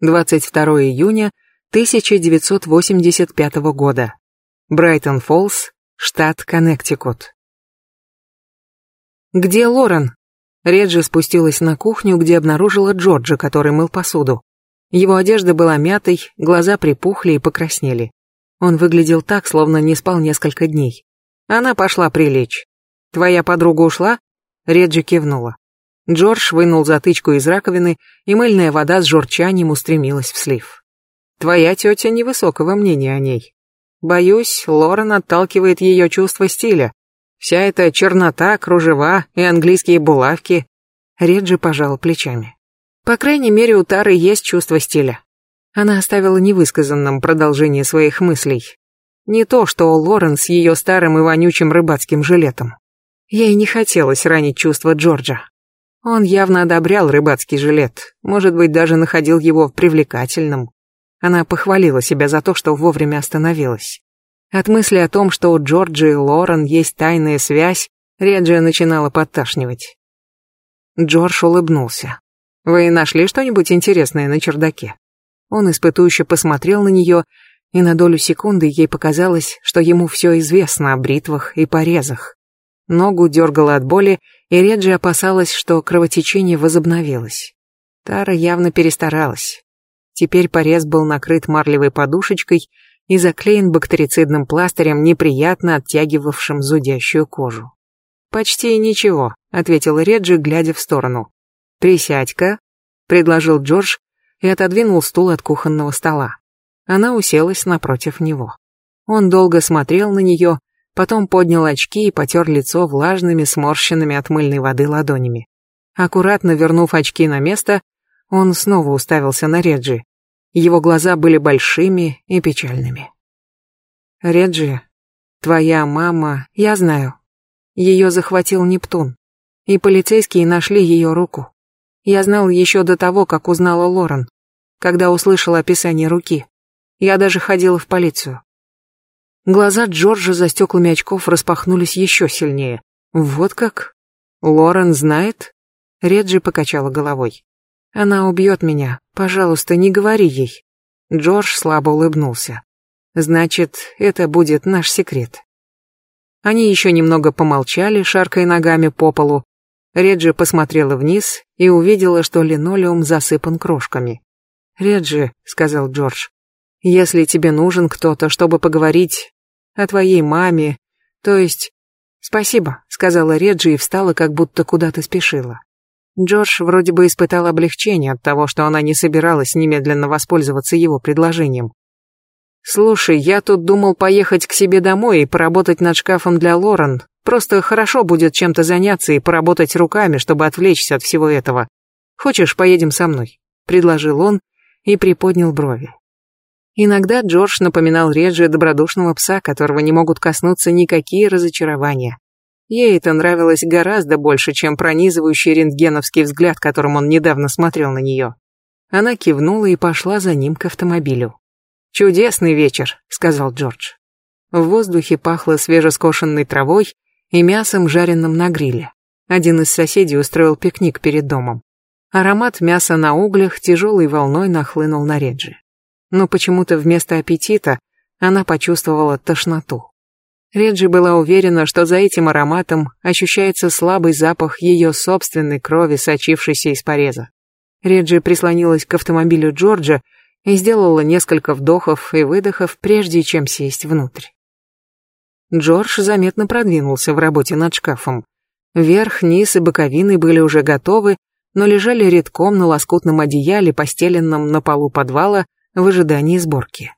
22 июня 1985 года. Брайтон-Фоллс, штат Коннектикут. «Где Лорен?» Реджи спустилась на кухню, где обнаружила Джорджа, который мыл посуду. Его одежда была мятой, глаза припухли и покраснели. Он выглядел так, словно не спал несколько дней. Она пошла прилечь. «Твоя подруга ушла?» Реджи кивнула. Джордж вынул затычку из раковины, и мыльная вода с журчанием устремилась в слив. «Твоя тетя невысокого мнения о ней. Боюсь, Лорен отталкивает ее чувство стиля. Вся эта чернота, кружева и английские булавки». Реджи пожал плечами. По крайней мере, у Тары есть чувство стиля. Она оставила невысказанным продолжение своих мыслей. Не то, что Лорен с ее старым и вонючим рыбацким жилетом. Ей не хотелось ранить чувства Джорджа. Он явно одобрял рыбацкий жилет, может быть, даже находил его привлекательным. Она похвалила себя за то, что вовремя остановилась. От мысли о том, что у Джорджа и Лорен есть тайная связь, Реджия начинала подташнивать. Джордж улыбнулся. Вы нашли что-нибудь интересное на чердаке? Он испытующе посмотрел на нее, и на долю секунды ей показалось, что ему все известно о бритвах и порезах. Ногу дергала от боли, и Реджи опасалась, что кровотечение возобновилось. Тара явно перестаралась. Теперь порез был накрыт марлевой подушечкой и заклеен бактерицидным пластырем, неприятно оттягивавшим зудящую кожу. «Почти ничего», — ответила Реджи, глядя в сторону. «Присядь-ка», — предложил Джордж и отодвинул стул от кухонного стола. Она уселась напротив него. Он долго смотрел на нее, потом поднял очки и потер лицо влажными, сморщенными от мыльной воды ладонями. Аккуратно вернув очки на место, он снова уставился на Реджи. Его глаза были большими и печальными. «Реджи, твоя мама, я знаю. Ее захватил Нептун, и полицейские нашли ее руку. Я знал еще до того, как узнала Лорен, когда услышал описание руки. Я даже ходила в полицию. Глаза Джорджа за стеклами очков распахнулись еще сильнее. Вот как? Лорен знает? Реджи покачала головой. Она убьет меня. Пожалуйста, не говори ей. Джордж слабо улыбнулся. Значит, это будет наш секрет. Они еще немного помолчали, шаркая ногами по полу, Реджи посмотрела вниз и увидела, что линолеум засыпан крошками. «Реджи», — сказал Джордж, — «если тебе нужен кто-то, чтобы поговорить о твоей маме, то есть...» «Спасибо», — сказала Реджи и встала, как будто куда-то спешила. Джордж вроде бы испытал облегчение от того, что она не собиралась немедленно воспользоваться его предложением. «Слушай, я тут думал поехать к себе домой и поработать над шкафом для Лорен, Просто хорошо будет чем-то заняться и поработать руками, чтобы отвлечься от всего этого. Хочешь, поедем со мной?» — предложил он и приподнял брови. Иногда Джордж напоминал Реджи добродушного пса, которого не могут коснуться никакие разочарования. Ей это нравилось гораздо больше, чем пронизывающий рентгеновский взгляд, которым он недавно смотрел на нее. Она кивнула и пошла за ним к автомобилю. «Чудесный вечер», — сказал Джордж. В воздухе пахло свежескошенной травой и мясом, жареным на гриле. Один из соседей устроил пикник перед домом. Аромат мяса на углях тяжелой волной нахлынул на Реджи. Но почему-то вместо аппетита она почувствовала тошноту. Реджи была уверена, что за этим ароматом ощущается слабый запах ее собственной крови, сочившейся из пореза. Реджи прислонилась к автомобилю Джорджа и сделала несколько вдохов и выдохов, прежде чем сесть внутрь. Джордж заметно продвинулся в работе над шкафом. Верх, низ и боковины были уже готовы, но лежали редком на лоскутном одеяле, постеленном на полу подвала, в ожидании сборки.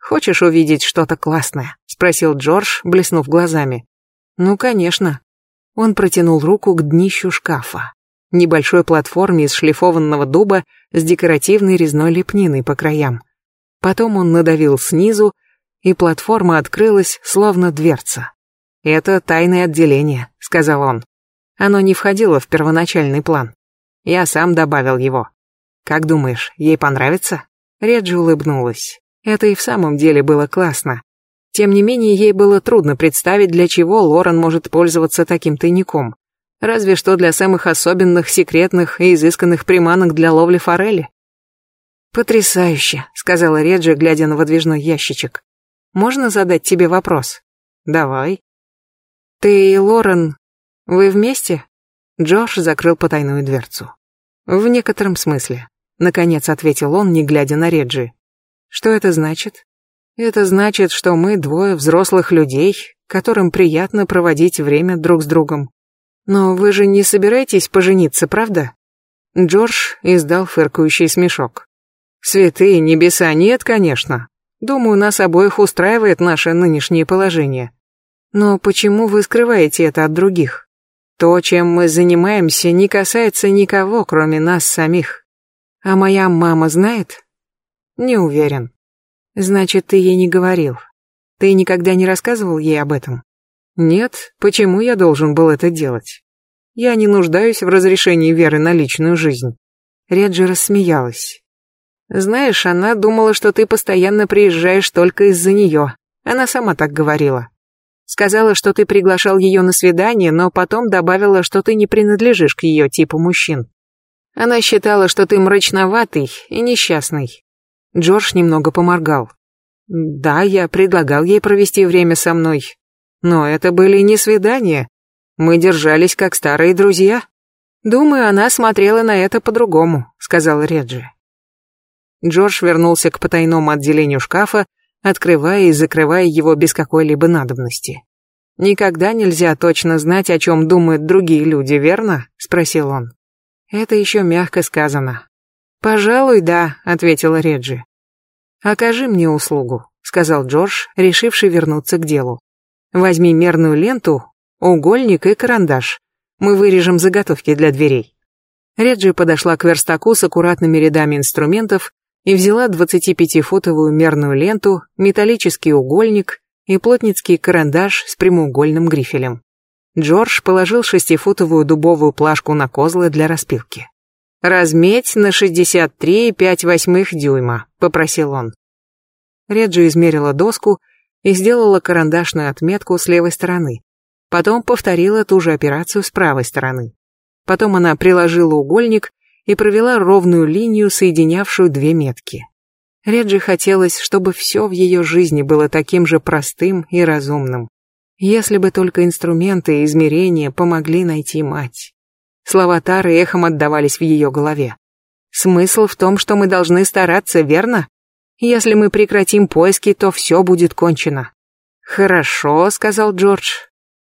«Хочешь увидеть что-то классное?» — спросил Джордж, блеснув глазами. «Ну, конечно». Он протянул руку к днищу шкафа, небольшой платформе из шлифованного дуба с декоративной резной лепниной по краям. Потом он надавил снизу, и платформа открылась, словно дверца. «Это тайное отделение», — сказал он. Оно не входило в первоначальный план. Я сам добавил его. «Как думаешь, ей понравится?» Реджи улыбнулась. Это и в самом деле было классно. Тем не менее, ей было трудно представить, для чего Лорен может пользоваться таким тайником. Разве что для самых особенных, секретных и изысканных приманок для ловли форели. Потрясающе, сказала Реджи, глядя на выдвижной ящичек. Можно задать тебе вопрос? Давай. Ты и Лорен, вы вместе? Джош закрыл потайную дверцу. В некотором смысле, наконец ответил он, не глядя на Реджи. Что это значит? Это значит, что мы двое взрослых людей, которым приятно проводить время друг с другом. Но вы же не собираетесь пожениться, правда? Джордж издал фыркающий смешок. Святые небеса, нет, конечно. Думаю, нас обоих устраивает наше нынешнее положение. Но почему вы скрываете это от других? То, чем мы занимаемся, не касается никого, кроме нас самих. А моя мама знает? Не уверен. Значит, ты ей не говорил. Ты никогда не рассказывал ей об этом? Нет, почему я должен был это делать? Я не нуждаюсь в разрешении Веры на личную жизнь. Реджи рассмеялась. Знаешь, она думала, что ты постоянно приезжаешь только из-за нее. Она сама так говорила. Сказала, что ты приглашал ее на свидание, но потом добавила, что ты не принадлежишь к ее типу мужчин. Она считала, что ты мрачноватый и несчастный. Джордж немного поморгал. Да, я предлагал ей провести время со мной. Но это были не свидания. Мы держались как старые друзья. Думаю, она смотрела на это по-другому, сказал Реджи. Джордж вернулся к потайному отделению шкафа, открывая и закрывая его без какой-либо надобности. «Никогда нельзя точно знать, о чем думают другие люди, верно?» — спросил он. «Это еще мягко сказано». «Пожалуй, да», — ответила Реджи. «Окажи мне услугу», — сказал Джордж, решивший вернуться к делу. «Возьми мерную ленту, угольник и карандаш. Мы вырежем заготовки для дверей». Реджи подошла к верстаку с аккуратными рядами инструментов и взяла 25-футовую мерную ленту, металлический угольник и плотницкий карандаш с прямоугольным грифелем. Джордж положил шестифутовую дубовую плашку на козлы для распилки. «Разметь на 63,5 дюйма», — попросил он. Реджи измерила доску и сделала карандашную отметку с левой стороны. Потом повторила ту же операцию с правой стороны. Потом она приложила угольник и провела ровную линию, соединявшую две метки. Реджи хотелось, чтобы все в ее жизни было таким же простым и разумным. Если бы только инструменты и измерения помогли найти мать. Слова Тары эхом отдавались в ее голове. Смысл в том, что мы должны стараться, верно? Если мы прекратим поиски, то все будет кончено. Хорошо, сказал Джордж.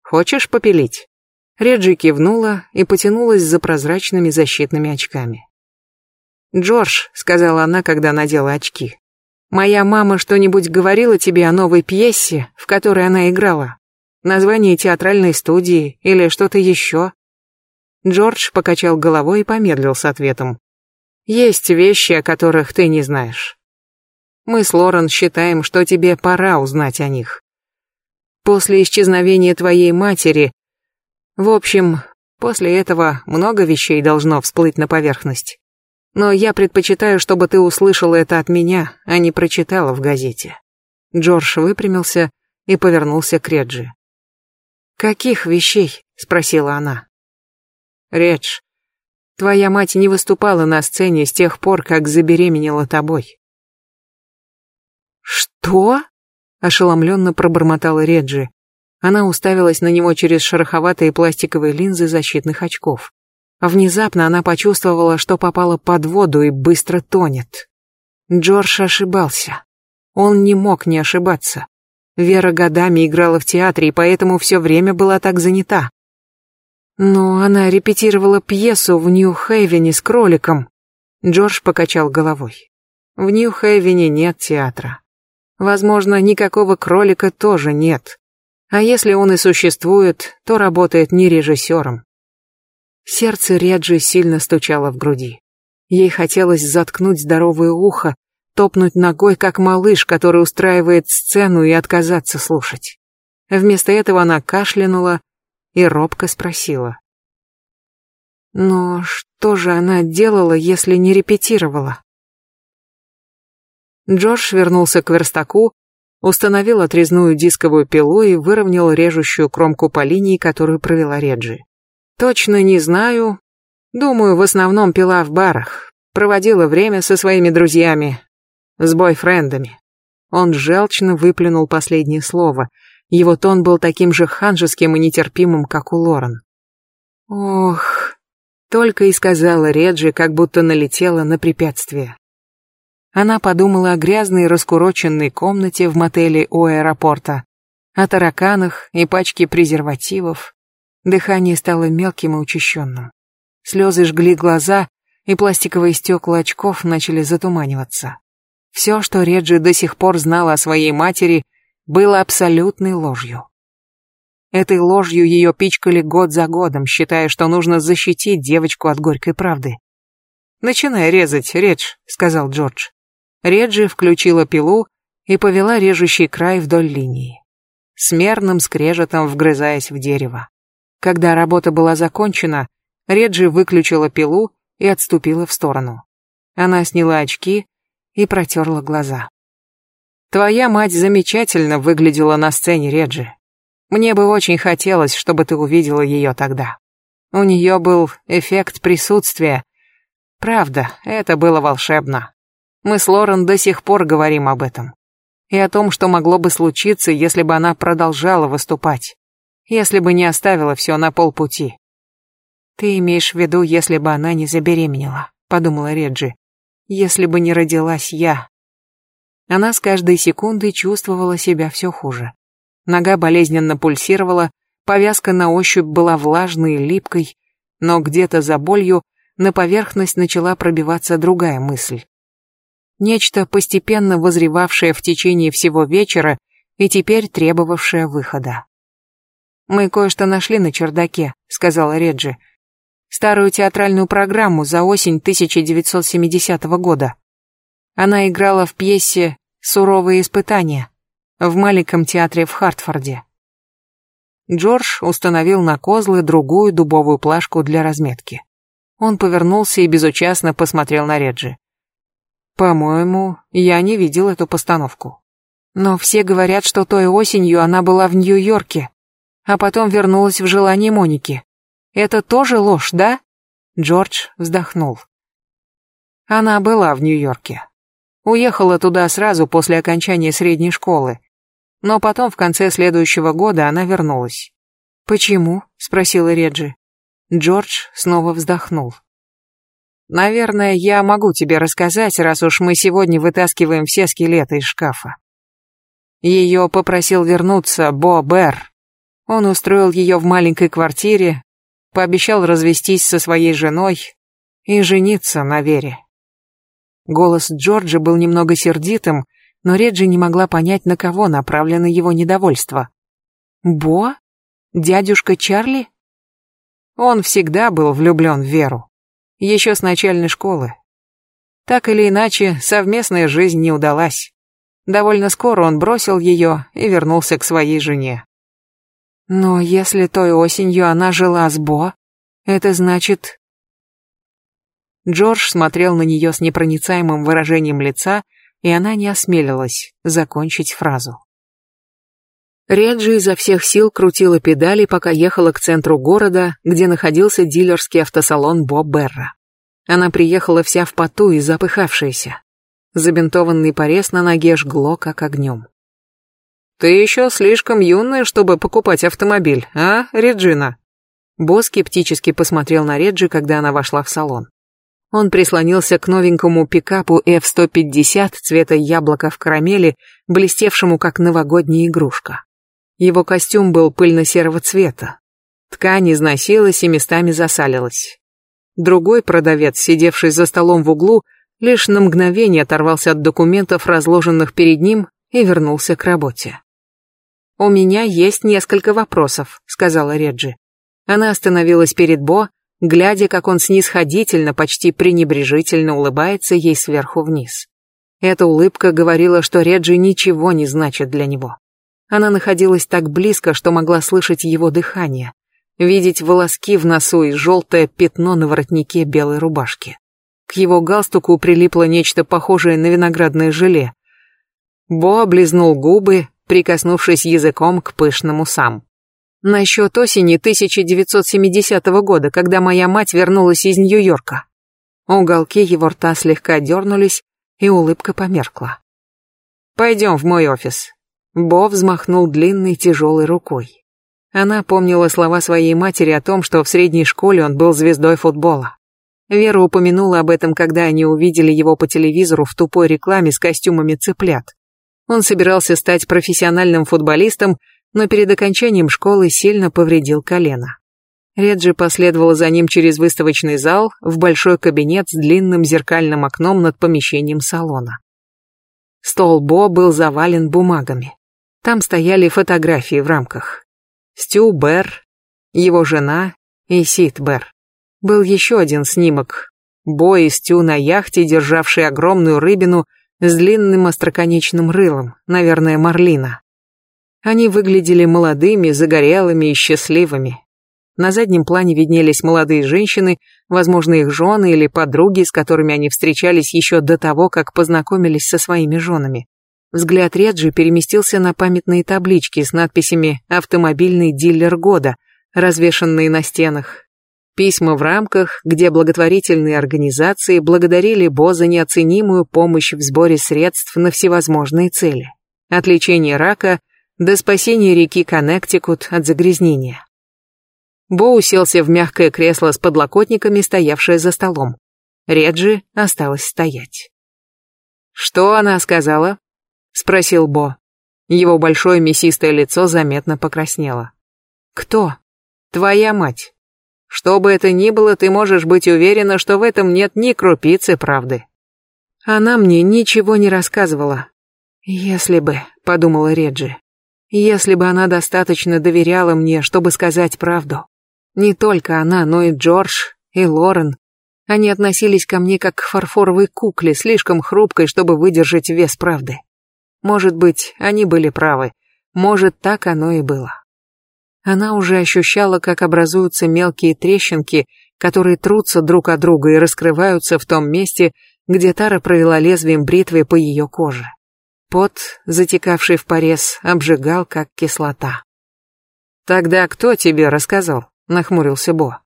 Хочешь попилить? Реджи кивнула и потянулась за прозрачными защитными очками. «Джордж», — сказала она, когда надела очки, — «моя мама что-нибудь говорила тебе о новой пьесе, в которой она играла? Название театральной студии или что-то еще?» Джордж покачал головой и помедлил с ответом. «Есть вещи, о которых ты не знаешь. Мы с Лорен считаем, что тебе пора узнать о них. После исчезновения твоей матери в общем, после этого много вещей должно всплыть на поверхность. Но я предпочитаю, чтобы ты услышала это от меня, а не прочитала в газете. Джордж выпрямился и повернулся к Реджи. «Каких вещей?» — спросила она. «Редж, твоя мать не выступала на сцене с тех пор, как забеременела тобой». «Что?» — ошеломленно пробормотала Реджи. Она уставилась на него через шероховатые пластиковые линзы защитных очков. Внезапно она почувствовала, что попала под воду и быстро тонет. Джордж ошибался. Он не мог не ошибаться. Вера годами играла в театре и поэтому все время была так занята. Но она репетировала пьесу в Нью-Хейвене с кроликом. Джордж покачал головой. В Нью-Хейвене нет театра. Возможно, никакого кролика тоже нет. А если он и существует, то работает не режиссером. Сердце Реджи сильно стучало в груди. Ей хотелось заткнуть здоровое ухо, топнуть ногой, как малыш, который устраивает сцену, и отказаться слушать. Вместо этого она кашлянула и робко спросила. Но что же она делала, если не репетировала? Джордж вернулся к верстаку, установил отрезную дисковую пилу и выровнял режущую кромку по линии, которую провела Реджи. Точно не знаю. Думаю, в основном пила в барах. проводила время со своими друзьями, с бойфрендами. Он желчно выплюнул последнее слово. Его тон был таким же ханжеским и нетерпимым, как у Лорен. Ох, только и сказала Реджи, как будто налетела на препятствие. Она подумала о грязной раскуроченной комнате в мотеле у аэропорта, о тараканах и пачке презервативов. Дыхание стало мелким и учащенным. Слезы жгли глаза, и пластиковые стекла очков начали затуманиваться. Все, что Реджи до сих пор знала о своей матери, было абсолютной ложью. Этой ложью ее пичкали год за годом, считая, что нужно защитить девочку от горькой правды. «Начинай резать, Редж», — сказал Джордж. Реджи включила пилу и повела режущий край вдоль линии, с мерным скрежетом вгрызаясь в дерево. Когда работа была закончена, Реджи выключила пилу и отступила в сторону. Она сняла очки и протерла глаза. Твоя мать замечательно выглядела на сцене, Реджи. Мне бы очень хотелось, чтобы ты увидела ее тогда. У нее был эффект присутствия. Правда, это было волшебно. Мы с Лорен до сих пор говорим об этом. И о том, что могло бы случиться, если бы она продолжала выступать. Если бы не оставила все на полпути. Ты имеешь в виду, если бы она не забеременела, подумала Реджи если бы не родилась я. Она с каждой секундой чувствовала себя все хуже. Нога болезненно пульсировала, повязка на ощупь была влажной и липкой, но где-то за болью на поверхность начала пробиваться другая мысль. Нечто, постепенно возревавшее в течение всего вечера и теперь требовавшее выхода. «Мы кое-что нашли на чердаке», — сказала Реджи старую театральную программу за осень 1970 года. Она играла в пьесе «Суровые испытания» в маленьком театре в Хартфорде. Джордж установил на козлы другую дубовую плашку для разметки. Он повернулся и безучастно посмотрел на Реджи. «По-моему, я не видел эту постановку. Но все говорят, что той осенью она была в Нью-Йорке, а потом вернулась в желание Моники. Это тоже ложь, да? Джордж вздохнул. Она была в Нью-Йорке. Уехала туда сразу после окончания средней школы. Но потом в конце следующего года она вернулась. «Почему?» — спросила Реджи. Джордж снова вздохнул. «Наверное, я могу тебе рассказать, раз уж мы сегодня вытаскиваем все скелеты из шкафа. Ее попросил вернуться Бо Бер. Он устроил ее в маленькой квартире, пообещал развестись со своей женой и жениться на Вере. Голос Джорджа был немного сердитым, но Реджи не могла понять, на кого направлено его недовольство. «Бо? Дядюшка Чарли?» Он всегда был влюблен в Веру. Еще с начальной школы. Так или иначе, совместная жизнь не удалась. Довольно скоро он бросил ее и вернулся к своей жене. Но если той осенью она жила с Бо, это значит... Джордж смотрел на нее с непроницаемым выражением лица, и она не осмелилась закончить фразу. Реджи изо всех сил крутила педали, пока ехала к центру города, где находился дилерский автосалон Бо Берра. Она приехала вся в поту и запыхавшаяся. Забинтованный порез на ноге жгло, как огнем. «Ты еще слишком юная, чтобы покупать автомобиль, а, Реджина?» Бо скептически посмотрел на Реджи, когда она вошла в салон. Он прислонился к новенькому пикапу F-150 цвета яблока в карамели, блестевшему как новогодняя игрушка. Его костюм был пыльно-серого цвета. Ткань износилась и местами засалилась. Другой продавец, сидевший за столом в углу, лишь на мгновение оторвался от документов, разложенных перед ним, и вернулся к работе. «У меня есть несколько вопросов», — сказала Реджи. Она остановилась перед Бо, глядя, как он снисходительно, почти пренебрежительно улыбается ей сверху вниз. Эта улыбка говорила, что Реджи ничего не значит для него. Она находилась так близко, что могла слышать его дыхание, видеть волоски в носу и желтое пятно на воротнике белой рубашки. К его галстуку прилипло нечто похожее на виноградное желе. Бо облизнул губы, прикоснувшись языком к пышным усам. Насчет осени 1970 года, когда моя мать вернулась из Нью-Йорка. Уголки его рта слегка дернулись, и улыбка померкла. «Пойдем в мой офис». Бо взмахнул длинной тяжелой рукой. Она помнила слова своей матери о том, что в средней школе он был звездой футбола. Вера упомянула об этом, когда они увидели его по телевизору в тупой рекламе с костюмами цыплят. Он собирался стать профессиональным футболистом, но перед окончанием школы сильно повредил колено. Реджи последовала за ним через выставочный зал в большой кабинет с длинным зеркальным окном над помещением салона. Стол Бо был завален бумагами. Там стояли фотографии в рамках. Стю Берр, его жена и Сид Берр. Был еще один снимок. Бо и Стю на яхте, державшие огромную рыбину с длинным остроконечным рылом, наверное, марлина. Они выглядели молодыми, загорелыми и счастливыми. На заднем плане виднелись молодые женщины, возможно, их жены или подруги, с которыми они встречались еще до того, как познакомились со своими женами. Взгляд Реджи переместился на памятные таблички с надписями «Автомобильный дилер года», развешанные на стенах. Письма в рамках, где благотворительные организации благодарили Бо за неоценимую помощь в сборе средств на всевозможные цели. От лечения рака до спасения реки Коннектикут от загрязнения. Бо уселся в мягкое кресло с подлокотниками, стоявшее за столом. Реджи осталась стоять. «Что она сказала?» — спросил Бо. Его большое мясистое лицо заметно покраснело. «Кто?» «Твоя мать. Что бы это ни было, ты можешь быть уверена, что в этом нет ни крупицы правды». Она мне ничего не рассказывала. «Если бы», — подумала Реджи, если бы она достаточно доверяла мне, чтобы сказать правду. Не только она, но и Джордж, и Лорен. Они относились ко мне как к фарфоровой кукле, слишком хрупкой, чтобы выдержать вес правды. Может быть, они были правы. Может, так оно и было. Она уже ощущала, как образуются мелкие трещинки, которые трутся друг от друга и раскрываются в том месте, где Тара провела лезвием бритвы по ее коже. Пот, затекавший в порез, обжигал, как кислота. «Тогда кто тебе рассказал?» — нахмурился Бо.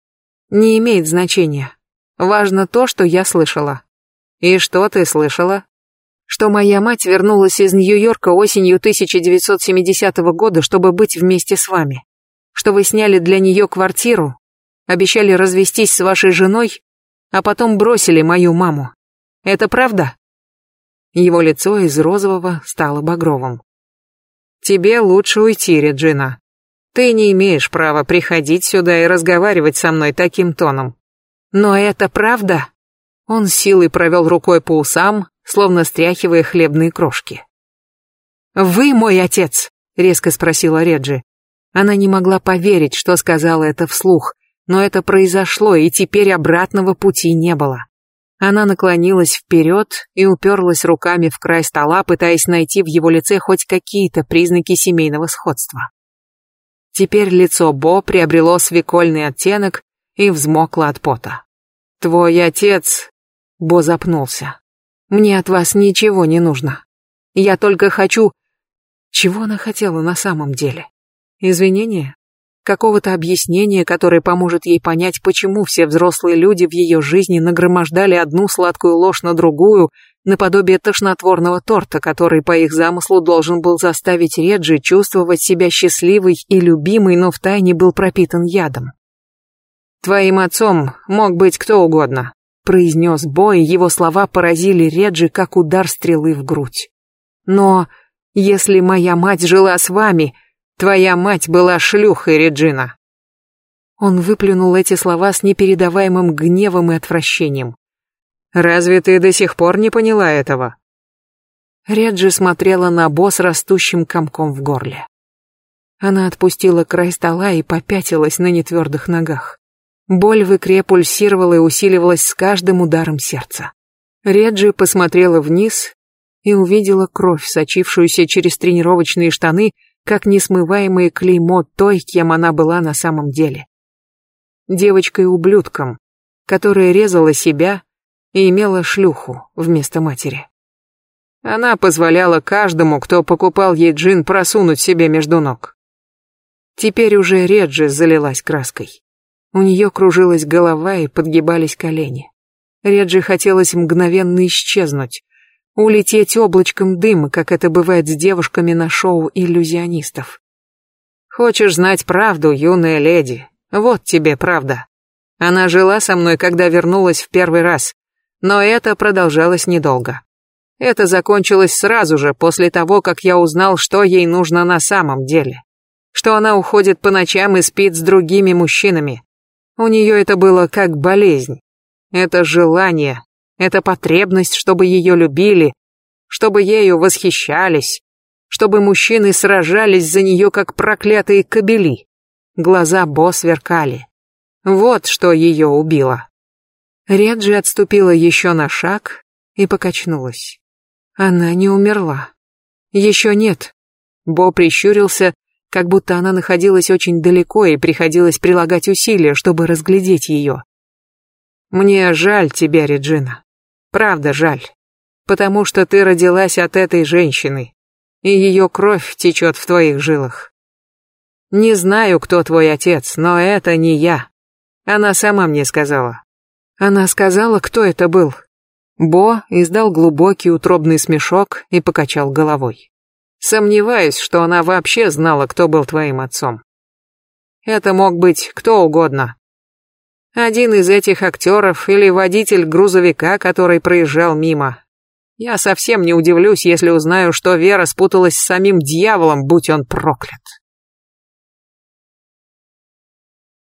«Не имеет значения. Важно то, что я слышала». «И что ты слышала?» «Что моя мать вернулась из Нью-Йорка осенью 1970 года, чтобы быть вместе с вами. Что вы сняли для нее квартиру, обещали развестись с вашей женой, а потом бросили мою маму. Это правда?» Его лицо из розового стало багровым. «Тебе лучше уйти, Реджина. Ты не имеешь права приходить сюда и разговаривать со мной таким тоном». «Но это правда?» Он силой провел рукой по усам, словно стряхивая хлебные крошки. «Вы мой отец?» — резко спросила Реджи. Она не могла поверить, что сказала это вслух, но это произошло, и теперь обратного пути не было. Она наклонилась вперед и уперлась руками в край стола, пытаясь найти в его лице хоть какие-то признаки семейного сходства. Теперь лицо Бо приобрело свекольный оттенок и взмокло от пота. «Твой отец...» Бо запнулся. «Мне от вас ничего не нужно. Я только хочу...» Чего она хотела на самом деле? Извинения? какого-то объяснения, которое поможет ей понять, почему все взрослые люди в ее жизни нагромождали одну сладкую ложь на другую, наподобие тошнотворного торта, который по их замыслу должен был заставить Реджи чувствовать себя счастливой и любимой, но втайне был пропитан ядом. «Твоим отцом мог быть кто угодно», — произнес Бой, его слова поразили Реджи, как удар стрелы в грудь. «Но если моя мать жила с вами, Твоя мать была шлюхой, Реджина. Он выплюнул эти слова с непередаваемым гневом и отвращением. Разве ты до сих пор не поняла этого? Реджи смотрела на босс растущим комком в горле. Она отпустила край стола и попятилась на нетвердых ногах. Боль в икре пульсировала и усиливалась с каждым ударом сердца. Реджи посмотрела вниз и увидела кровь, сочившуюся через тренировочные штаны как несмываемое клеймо той, кем она была на самом деле. Девочкой-ублюдком, которая резала себя и имела шлюху вместо матери. Она позволяла каждому, кто покупал ей джин, просунуть себе между ног. Теперь уже Реджи залилась краской. У нее кружилась голова и подгибались колени. Реджи хотелось мгновенно исчезнуть, улететь облачком дыма, как это бывает с девушками на шоу иллюзионистов. Хочешь знать правду, юная леди? Вот тебе правда. Она жила со мной, когда вернулась в первый раз, но это продолжалось недолго. Это закончилось сразу же, после того, как я узнал, что ей нужно на самом деле. Что она уходит по ночам и спит с другими мужчинами. У нее это было как болезнь. Это желание, это потребность, чтобы ее любили, чтобы ею восхищались, чтобы мужчины сражались за нее, как проклятые кобели. Глаза Бо сверкали. Вот что ее убило. Реджи отступила еще на шаг и покачнулась. Она не умерла. Еще нет. Бо прищурился, как будто она находилась очень далеко и приходилось прилагать усилия, чтобы разглядеть ее. Мне жаль тебя, Реджина. Правда жаль. Потому что ты родилась от этой женщины, и ее кровь течет в твоих жилах. Не знаю, кто твой отец, но это не я. Она сама мне сказала. Она сказала, кто это был. Бо издал глубокий утробный смешок и покачал головой. Сомневаюсь, что она вообще знала, кто был твоим отцом. Это мог быть кто угодно. Один из этих актеров или водитель грузовика, который проезжал мимо. Я совсем не удивлюсь, если узнаю, что Вера спуталась с самим дьяволом, будь он проклят.